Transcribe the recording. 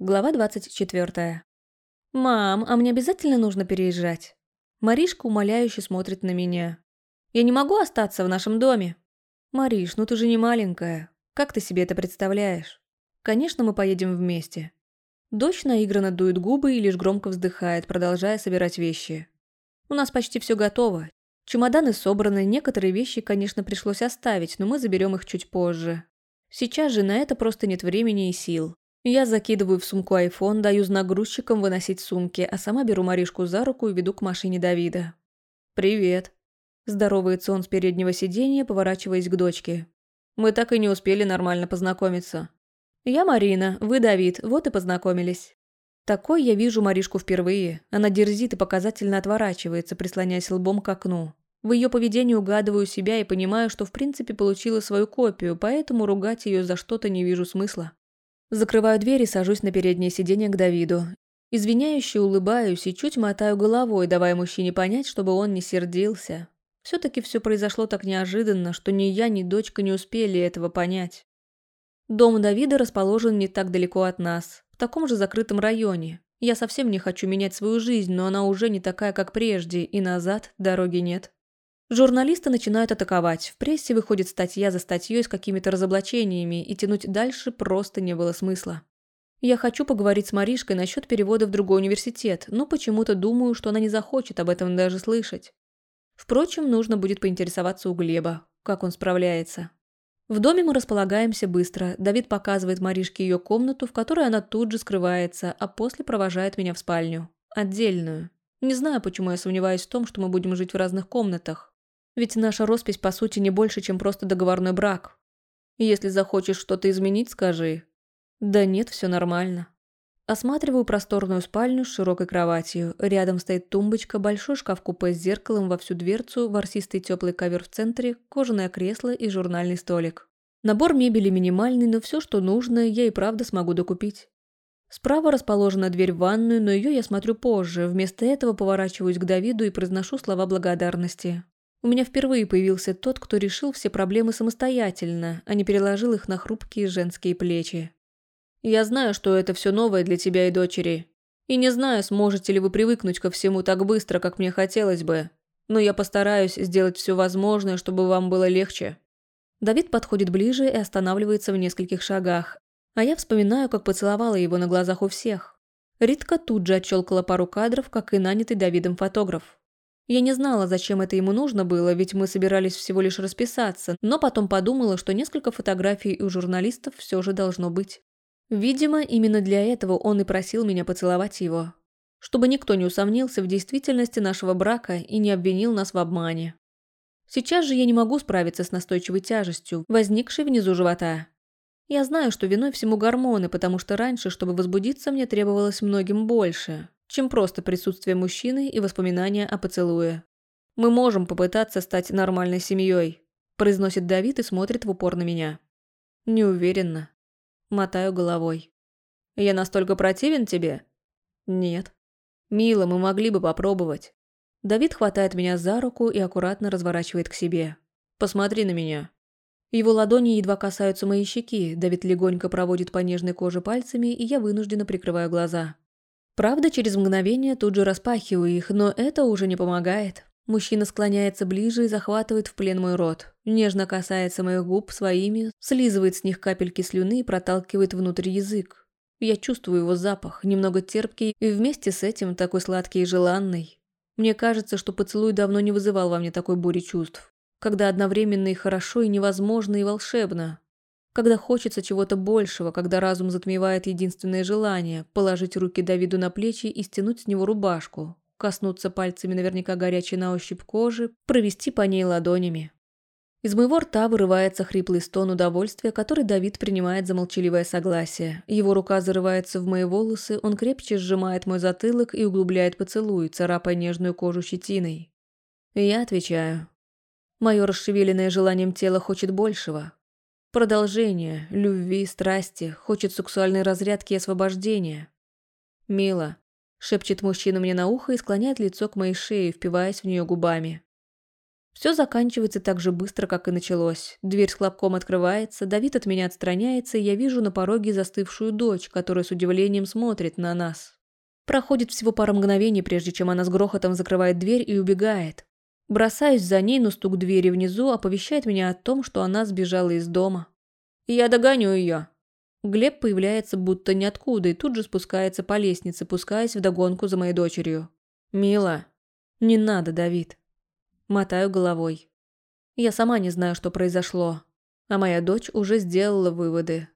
Глава 24. «Мам, а мне обязательно нужно переезжать?» Маришка умоляюще смотрит на меня. «Я не могу остаться в нашем доме». «Мариш, ну ты же не маленькая. Как ты себе это представляешь?» «Конечно, мы поедем вместе». Дочь наигранно дует губы и лишь громко вздыхает, продолжая собирать вещи. «У нас почти все готово. Чемоданы собраны, некоторые вещи, конечно, пришлось оставить, но мы заберем их чуть позже. Сейчас же на это просто нет времени и сил. Я закидываю в сумку айфон, даю знак грузчикам выносить сумки, а сама беру Маришку за руку и веду к машине Давида. «Привет». Здоровается он с переднего сиденья, поворачиваясь к дочке. «Мы так и не успели нормально познакомиться». «Я Марина, вы Давид, вот и познакомились». Такой я вижу Маришку впервые. Она дерзит и показательно отворачивается, прислоняясь лбом к окну. В ее поведении угадываю себя и понимаю, что в принципе получила свою копию, поэтому ругать ее за что-то не вижу смысла. Закрываю дверь и сажусь на переднее сиденье к Давиду. Извиняюще улыбаюсь и чуть мотаю головой, давая мужчине понять, чтобы он не сердился. Все-таки все произошло так неожиданно, что ни я, ни дочка не успели этого понять. Дом Давида расположен не так далеко от нас, в таком же закрытом районе. Я совсем не хочу менять свою жизнь, но она уже не такая, как прежде, и назад дороги нет. Журналисты начинают атаковать, в прессе выходит статья за статьей с какими-то разоблачениями, и тянуть дальше просто не было смысла. Я хочу поговорить с Маришкой насчет перевода в другой университет, но почему-то думаю, что она не захочет об этом даже слышать. Впрочем, нужно будет поинтересоваться у Глеба, как он справляется. В доме мы располагаемся быстро. Давид показывает Маришке ее комнату, в которой она тут же скрывается, а после провожает меня в спальню. Отдельную. Не знаю, почему я сомневаюсь в том, что мы будем жить в разных комнатах. Ведь наша роспись, по сути, не больше, чем просто договорной брак. Если захочешь что-то изменить, скажи. Да нет, все нормально. Осматриваю просторную спальню с широкой кроватью. Рядом стоит тумбочка, большой шкаф-купе с зеркалом во всю дверцу, ворсистый теплый ковер в центре, кожаное кресло и журнальный столик. Набор мебели минимальный, но все, что нужно, я и правда смогу докупить. Справа расположена дверь в ванную, но ее я смотрю позже. Вместо этого поворачиваюсь к Давиду и произношу слова благодарности. У меня впервые появился тот, кто решил все проблемы самостоятельно, а не переложил их на хрупкие женские плечи. Я знаю, что это все новое для тебя и дочери. И не знаю, сможете ли вы привыкнуть ко всему так быстро, как мне хотелось бы. Но я постараюсь сделать все возможное, чтобы вам было легче. Давид подходит ближе и останавливается в нескольких шагах. А я вспоминаю, как поцеловала его на глазах у всех. Ритка тут же отщелкала пару кадров, как и нанятый Давидом фотограф. Я не знала, зачем это ему нужно было, ведь мы собирались всего лишь расписаться, но потом подумала, что несколько фотографий у журналистов все же должно быть. Видимо, именно для этого он и просил меня поцеловать его. Чтобы никто не усомнился в действительности нашего брака и не обвинил нас в обмане. Сейчас же я не могу справиться с настойчивой тяжестью, возникшей внизу живота. Я знаю, что виной всему гормоны, потому что раньше, чтобы возбудиться, мне требовалось многим больше чем просто присутствие мужчины и воспоминания о поцелуе. «Мы можем попытаться стать нормальной семьей», – произносит Давид и смотрит в упор на меня. Неуверенно. Мотаю головой. «Я настолько противен тебе?» «Нет». «Мила, мы могли бы попробовать». Давид хватает меня за руку и аккуратно разворачивает к себе. «Посмотри на меня». Его ладони едва касаются моей щеки, Давид легонько проводит по нежной коже пальцами, и я вынуждена прикрываю глаза. Правда, через мгновение тут же распахиваю их, но это уже не помогает. Мужчина склоняется ближе и захватывает в плен мой рот. Нежно касается моих губ своими, слизывает с них капельки слюны и проталкивает внутрь язык. Я чувствую его запах, немного терпкий и вместе с этим такой сладкий и желанный. Мне кажется, что поцелуй давно не вызывал во мне такой бури чувств. Когда одновременно и хорошо, и невозможно, и волшебно. Когда хочется чего-то большего, когда разум затмевает единственное желание – положить руки Давиду на плечи и стянуть с него рубашку, коснуться пальцами наверняка горячей на ощупь кожи, провести по ней ладонями. Из моего рта вырывается хриплый стон удовольствия, который Давид принимает за молчаливое согласие. Его рука зарывается в мои волосы, он крепче сжимает мой затылок и углубляет поцелуй, царапая нежную кожу щетиной. я отвечаю. Мое расшевеленное желанием тело хочет большего, Продолжение, любви, страсти, хочет сексуальной разрядки и освобождения. «Мила», – шепчет мужчина мне на ухо и склоняет лицо к моей шее, впиваясь в нее губами. Все заканчивается так же быстро, как и началось. Дверь с хлопком открывается, Давид от меня отстраняется, и я вижу на пороге застывшую дочь, которая с удивлением смотрит на нас. Проходит всего пара мгновений, прежде чем она с грохотом закрывает дверь и убегает. Бросаюсь за ней, но стук двери внизу оповещает меня о том, что она сбежала из дома. я догоню ее. Глеб появляется будто ниоткуда и тут же спускается по лестнице, пускаясь вдогонку за моей дочерью. «Мила». «Не надо, Давид». Мотаю головой. Я сама не знаю, что произошло. А моя дочь уже сделала выводы.